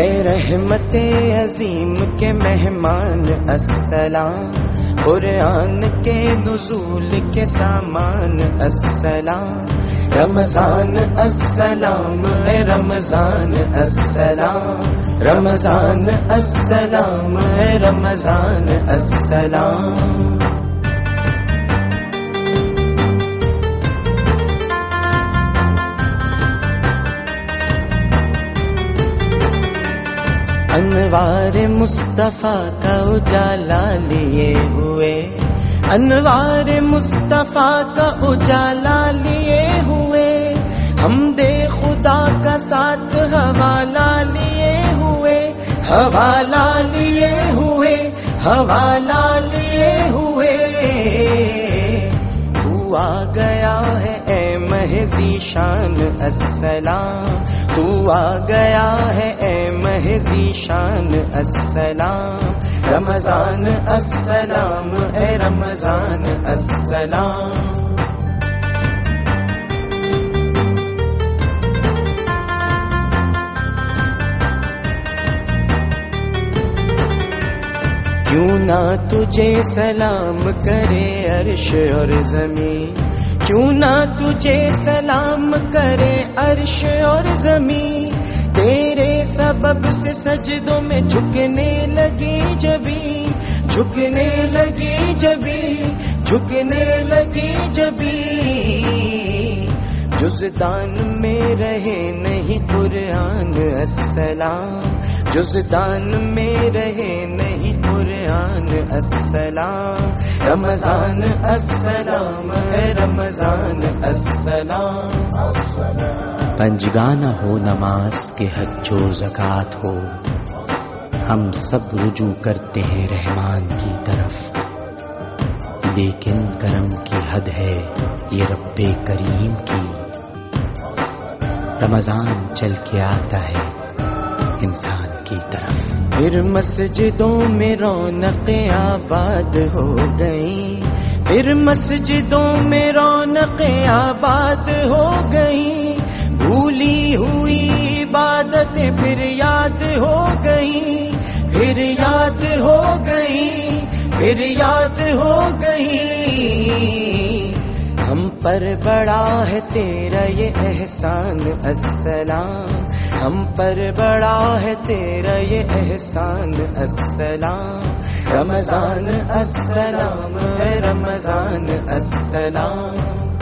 رحمت عظیم کے مہمان، السلام۔ قرآن کے نزول کے سامان، السلام۔ رمضان، السلام۔ اے رمضان، السلام۔ رمضان، السلام۔ اے رمضان، السلام۔ انوار مصطفیٰ کا اجالا لیے ہوئے۔ انوار مصطفیٰ کا اجالا لیے ہوئے۔ ہم دے خدا کا ساتھ حوالہ لیے ہوئے۔ حوالہ لیے ہوئے، حوالہ لیے ہوئے۔ تو آ گیا ہے، اے مہزی شان، السلام۔ تو آ گیا ہے، اے مہزی شان، السلام۔ رمضان، السلام، اے رمضان، السلام۔ کیوں نہ تجھے سلام کرے عرش اور زمین؟ کیوں نہ تجھے سلام کرے عرش اور زمین؟ تیرے سبب سے سجدوں میں جھکنے لگی جبی جھکنے لگی جبی جھکنے لگی جبی جزدان میں رہے نہیں قرآن السلام، جزدان میں رہے السلام. رمضان السلام. رمضان السلام. پنجگانہ ہو نماز کے حج و زکات ہو. ہم سب رجوع کرتے ہیں رحمان کی طرف. لیکن کرم کی حد ہے یہ رب کریم کی. رمضان چل کے آتا ہے. انسان کی طرف پھر مسجدوں میں رونق آباد ہو گئی پھر مسجدوں میں رونق آباد ہو گئی بھولی ہوئی عبادت پھر یاد ہو گئی پھر یاد ہو گئی پھر یاد ہو گئی پر بڑا ہے تیرا یہ احسان، السلام۔ ہم پر بڑا ہے تیرا یہ احسان، السلام۔ رمضان، السلام۔ ہے رمضان، السلام۔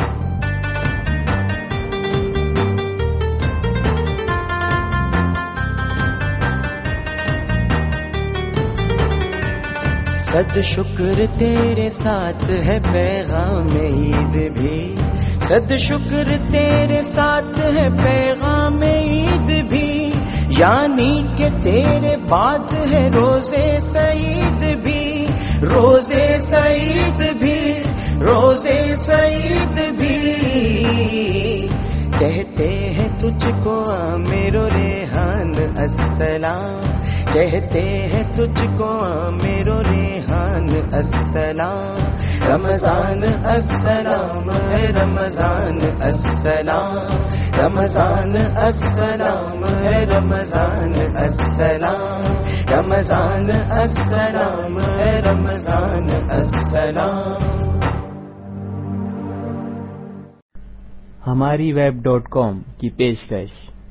صد شکر تیرے ساتھ ہے پیغام عید بھی۔ صد شکر تیرے ساتھ ہے پیغام عید بھی۔ یعنی کہ تیرے بعد ہے روزے سعید بھی۔ روزے سعید بھی، روزے سعید بھی۔ کہتے ہیں تجھ کو میرو ریحان السلام۔ کہتے ہیں تجھ کو میرو ریحان السلام۔ رمضان السلام رمضان السلام۔ رمضان السلام رمضان السلام۔ رمضان السلام رمضان السلام۔ ہماری ویب ڈاٹ کام کی پیشکش۔